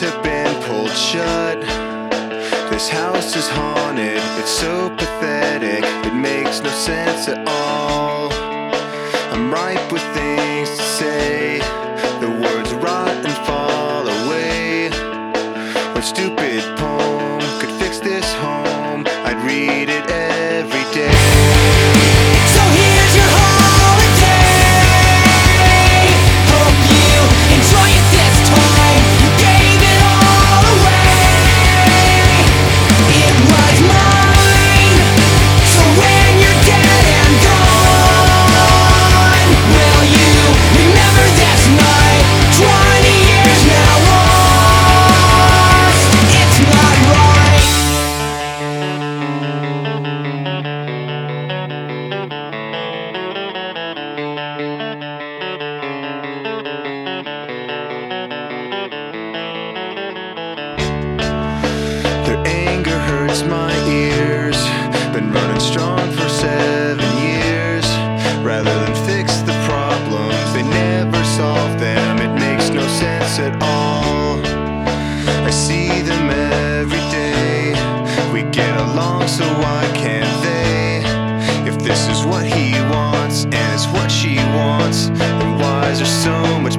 have been pulled shut. This house is haunted, it's so pathetic, it makes no sense at all. I'm right along, so why can't they? If this is what he wants, and it's what she wants, then why is there so much